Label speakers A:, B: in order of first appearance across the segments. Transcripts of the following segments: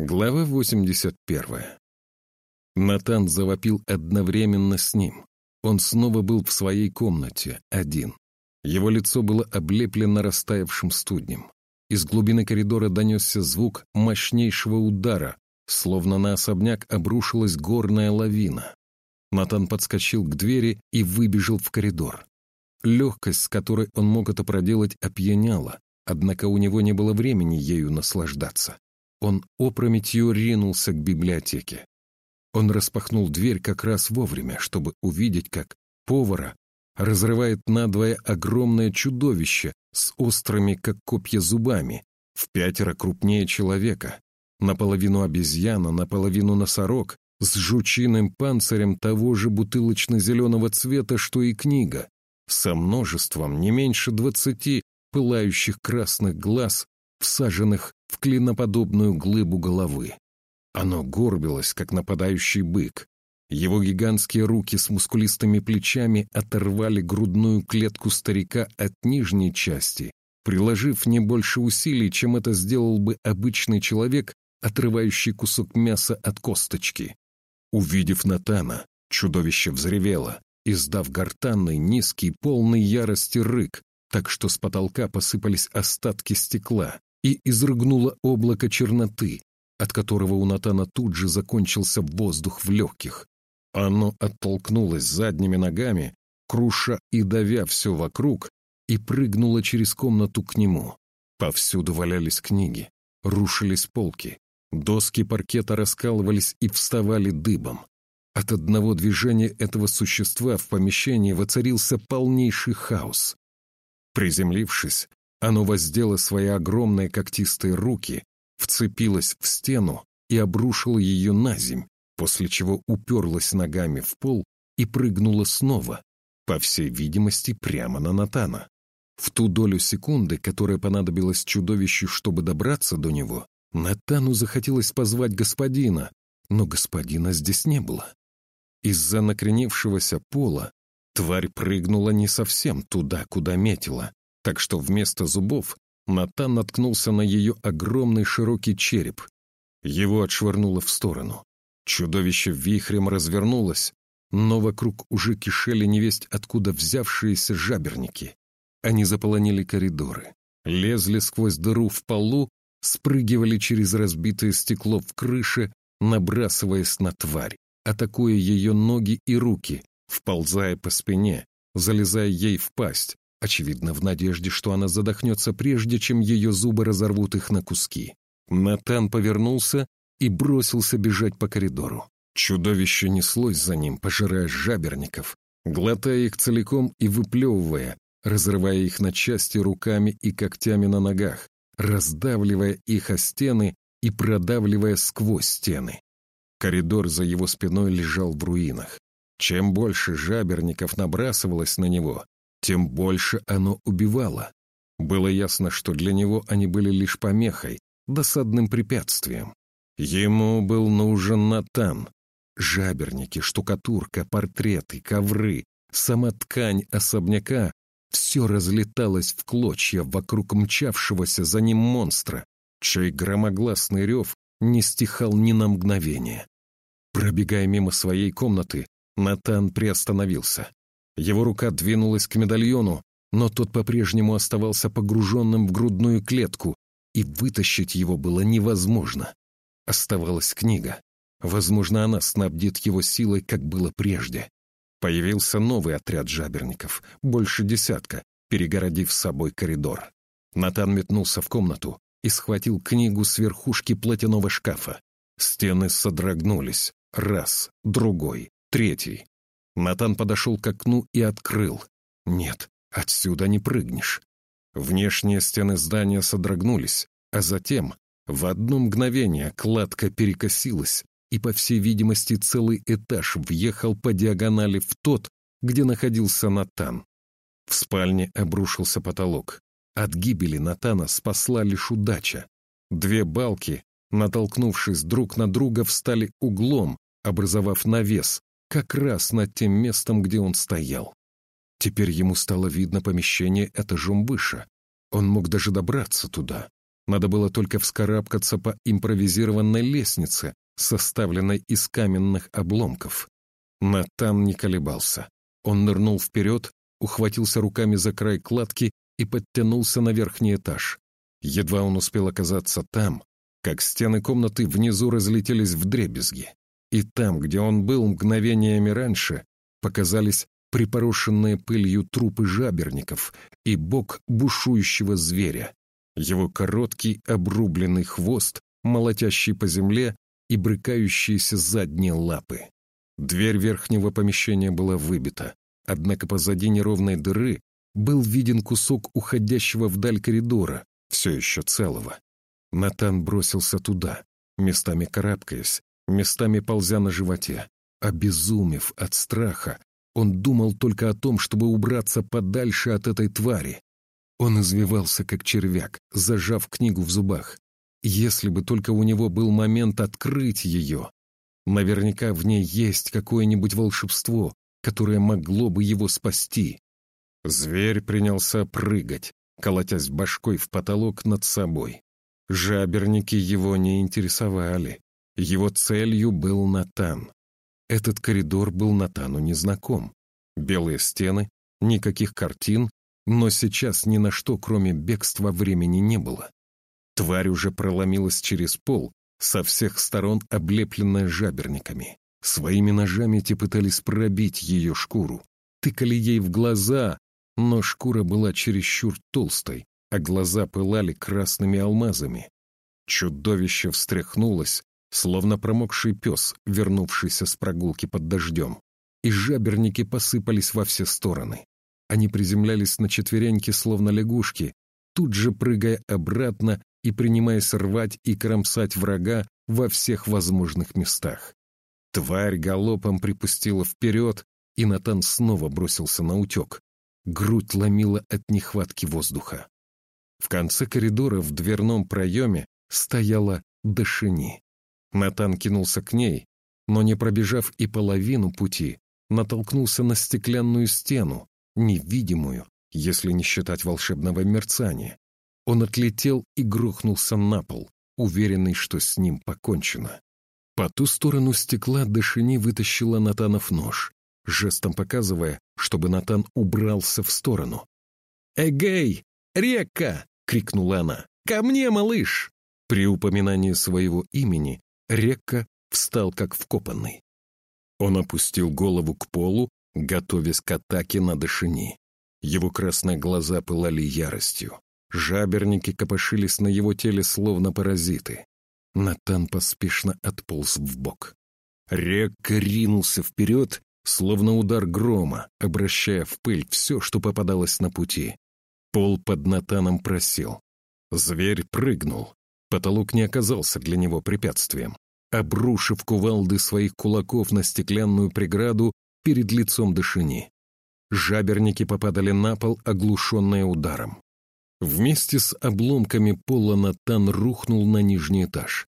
A: Глава 81. Натан завопил одновременно с ним. Он снова был в своей комнате, один. Его лицо было облеплено растаявшим студнем. Из глубины коридора донесся звук мощнейшего удара, словно на особняк обрушилась горная лавина. Натан подскочил к двери и выбежал в коридор. Легкость, с которой он мог это проделать, опьяняла, однако у него не было времени ею наслаждаться. Он опрометью ринулся к библиотеке. Он распахнул дверь как раз вовремя, чтобы увидеть, как повара разрывает надвое огромное чудовище с острыми, как копья, зубами, в пятеро крупнее человека, наполовину обезьяна, наполовину носорог, с жучиным панцирем того же бутылочно-зеленого цвета, что и книга, со множеством не меньше двадцати пылающих красных глаз, всаженных в клиноподобную глыбу головы. Оно горбилось, как нападающий бык. Его гигантские руки с мускулистыми плечами оторвали грудную клетку старика от нижней части, приложив не больше усилий, чем это сделал бы обычный человек, отрывающий кусок мяса от косточки. Увидев Натана, чудовище взревело, издав гортанный, низкий, полный ярости рык, так что с потолка посыпались остатки стекла и изрыгнуло облако черноты, от которого у Натана тут же закончился воздух в легких. Оно оттолкнулось задними ногами, круша и давя все вокруг, и прыгнуло через комнату к нему. Повсюду валялись книги, рушились полки, доски паркета раскалывались и вставали дыбом. От одного движения этого существа в помещении воцарился полнейший хаос. Приземлившись, оно воздело свои огромные когтистые руки, вцепилось в стену и обрушило ее на земь, после чего уперлось ногами в пол и прыгнуло снова, по всей видимости, прямо на Натана. В ту долю секунды, которая понадобилась чудовищу, чтобы добраться до него, Натану захотелось позвать господина, но господина здесь не было. Из-за накренившегося пола тварь прыгнула не совсем туда, куда метила, так что вместо зубов Натан наткнулся на ее огромный широкий череп. Его отшвырнуло в сторону. Чудовище вихрем развернулось, но вокруг уже кишели невесть откуда взявшиеся жаберники. Они заполонили коридоры, лезли сквозь дыру в полу, спрыгивали через разбитое стекло в крыше, набрасываясь на тварь, атакуя ее ноги и руки, вползая по спине, залезая ей в пасть, очевидно, в надежде, что она задохнется прежде, чем ее зубы разорвут их на куски. Натан повернулся и бросился бежать по коридору. Чудовище неслось за ним, пожирая жаберников, глотая их целиком и выплевывая, разрывая их на части руками и когтями на ногах, раздавливая их о стены и продавливая сквозь стены. Коридор за его спиной лежал в руинах. Чем больше жаберников набрасывалось на него, тем больше оно убивало. Было ясно, что для него они были лишь помехой, досадным препятствием. Ему был нужен Натан. Жаберники, штукатурка, портреты, ковры, сама ткань особняка — все разлеталось в клочья вокруг мчавшегося за ним монстра, чей громогласный рев не стихал ни на мгновение. Пробегая мимо своей комнаты, Натан приостановился. Его рука двинулась к медальону, но тот по-прежнему оставался погруженным в грудную клетку, и вытащить его было невозможно. Оставалась книга. Возможно, она снабдит его силой, как было прежде. Появился новый отряд жаберников, больше десятка, перегородив с собой коридор. Натан метнулся в комнату и схватил книгу с верхушки платяного шкафа. Стены содрогнулись. Раз, другой, третий. Натан подошел к окну и открыл. Нет, отсюда не прыгнешь. Внешние стены здания содрогнулись, а затем в одно мгновение кладка перекосилась, и, по всей видимости, целый этаж въехал по диагонали в тот, где находился Натан. В спальне обрушился потолок. От гибели Натана спасла лишь удача. Две балки, натолкнувшись друг на друга, встали углом, образовав навес, как раз над тем местом, где он стоял. Теперь ему стало видно помещение этажом выше. Он мог даже добраться туда. Надо было только вскарабкаться по импровизированной лестнице, составленной из каменных обломков. Натан не колебался. Он нырнул вперед, ухватился руками за край кладки и подтянулся на верхний этаж. Едва он успел оказаться там, как стены комнаты внизу разлетелись в дребезги. И там, где он был мгновениями раньше, показались припорошенные пылью трупы жаберников и бок бушующего зверя, его короткий обрубленный хвост, молотящий по земле и брыкающиеся задние лапы. Дверь верхнего помещения была выбита, однако позади неровной дыры был виден кусок уходящего вдаль коридора, все еще целого. Натан бросился туда, местами карабкаясь, местами ползя на животе. Обезумев от страха, он думал только о том, чтобы убраться подальше от этой твари. Он извивался, как червяк, зажав книгу в зубах. Если бы только у него был момент открыть ее. Наверняка в ней есть какое-нибудь волшебство, которое могло бы его спасти. Зверь принялся прыгать, колотясь башкой в потолок над собой. Жаберники его не интересовали. Его целью был Натан. Этот коридор был Натану незнаком. Белые стены, никаких картин, но сейчас ни на что, кроме бегства, времени не было. Тварь уже проломилась через пол, со всех сторон облепленная жаберниками. Своими ножами те пытались пробить ее шкуру. Тыкали ей в глаза, но шкура была чересчур толстой, а глаза пылали красными алмазами. Чудовище встряхнулось, словно промокший пес, вернувшийся с прогулки под дождем. И жаберники посыпались во все стороны. Они приземлялись на четвереньки, словно лягушки, тут же прыгая обратно и принимаясь рвать и кромсать врага во всех возможных местах. Тварь галопом припустила вперед, и Натан снова бросился на утек. Грудь ломила от нехватки воздуха. В конце коридора в дверном проеме стояла Дашини. Натан кинулся к ней, но, не пробежав и половину пути, натолкнулся на стеклянную стену, невидимую, если не считать волшебного мерцания. Он отлетел и грохнулся на пол, уверенный, что с ним покончено. По ту сторону стекла Дашини вытащила Натанов нож, жестом показывая, чтобы Натан убрался в сторону. «Эгей! Река!» — крикнула она. «Ко мне, малыш!» При упоминании своего имени Рекка встал как вкопанный. Он опустил голову к полу, готовясь к атаке на Дашини. Его красные глаза пылали яростью. Жаберники копошились на его теле, словно паразиты. Натан поспешно отполз в бок. Рекка ринулся вперед, словно удар грома, обращая в пыль все, что попадалось на пути. Пол под Натаном просел. Зверь прыгнул. Потолок не оказался для него препятствием. Обрушив кувалды своих кулаков на стеклянную преграду перед лицом Дашини. Жаберники попадали на пол, оглушенные ударом. Вместе с обломками пола Натан рухнул на нижний этаж.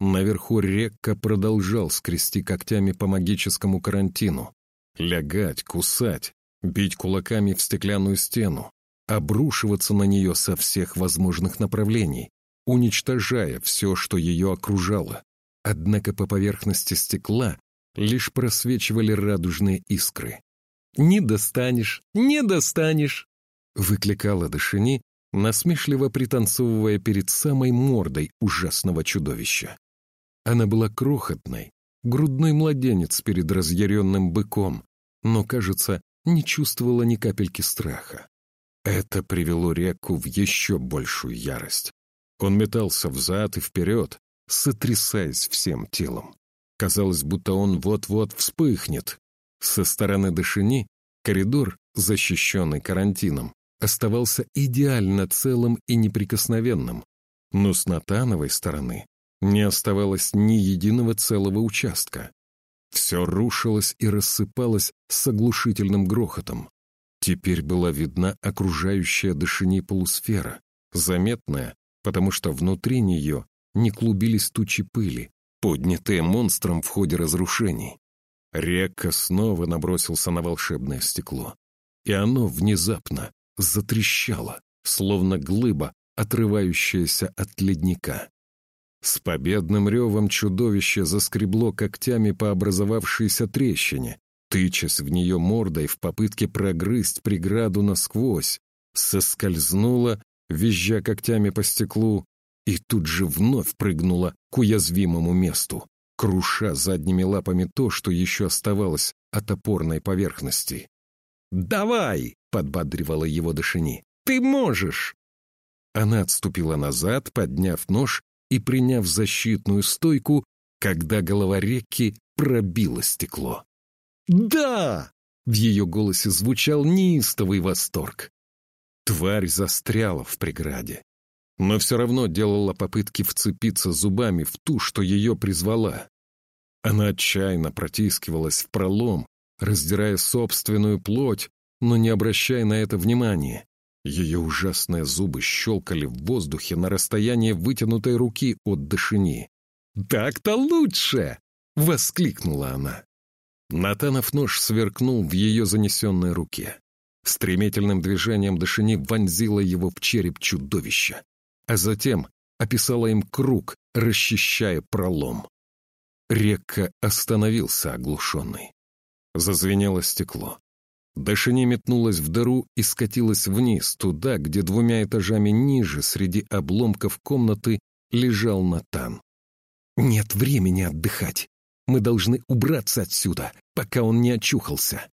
A: Наверху Рекка продолжал скрести когтями по магическому карантину. Лягать, кусать, бить кулаками в стеклянную стену, обрушиваться на нее со всех возможных направлений, уничтожая все, что ее окружало. Однако по поверхности стекла лишь просвечивали радужные искры. «Не достанешь, не достанешь!» — выкликала Дашини, насмешливо пританцовывая перед самой мордой ужасного чудовища. Она была крохотной, грудной младенец перед разъяренным быком, но, кажется, не чувствовала ни капельки страха. Это привело Реку в еще большую ярость. Он метался взад и вперед, сотрясаясь всем телом. Казалось, будто он вот-вот вспыхнет. Со стороны Дашини коридор, защищенный карантином, оставался идеально целым и неприкосновенным, но с Натановой стороны не оставалось ни единого целого участка. Все рушилось и рассыпалось с оглушительным грохотом. Теперь была видна окружающая Дашини полусфера, заметная, потому что внутри нее не клубились тучи пыли, поднятые монстром в ходе разрушений. Река снова набросился на волшебное стекло, и оно внезапно затрещало, словно глыба отрывающаяся от ледника. С победным ревом чудовище заскребло когтями по образовавшейся трещине, тычась в нее мордой в попытке прогрызть преграду насквозь, соскользнуло, визжа когтями по стеклу, и тут же вновь прыгнула к уязвимому месту, круша задними лапами то, что еще оставалось от опорной поверхности. «Давай!» — подбадривала его Дашини. «Ты можешь!» Она отступила назад, подняв нож и приняв защитную стойку, когда голова реки пробила стекло. «Да!» — в ее голосе звучал неистовый восторг. Тварь застряла в преграде, но все равно делала попытки вцепиться зубами в ту, что ее призвала. Она отчаянно протискивалась в пролом, раздирая собственную плоть, но не обращая на это внимания. Ее ужасные зубы щелкали в воздухе на расстоянии вытянутой руки от дышини. «Так-то лучше!» — воскликнула она. Натанов нож сверкнул в ее занесенной руке. Стремительным движением Дашини вонзила его в череп чудовища, а затем описала им круг, расчищая пролом. Рекка остановился оглушенный. Зазвенело стекло. Дашини метнулась в дыру и скатилась вниз, туда, где двумя этажами ниже, среди обломков комнаты, лежал Натан. «Нет времени отдыхать. Мы должны убраться отсюда, пока он не очухался».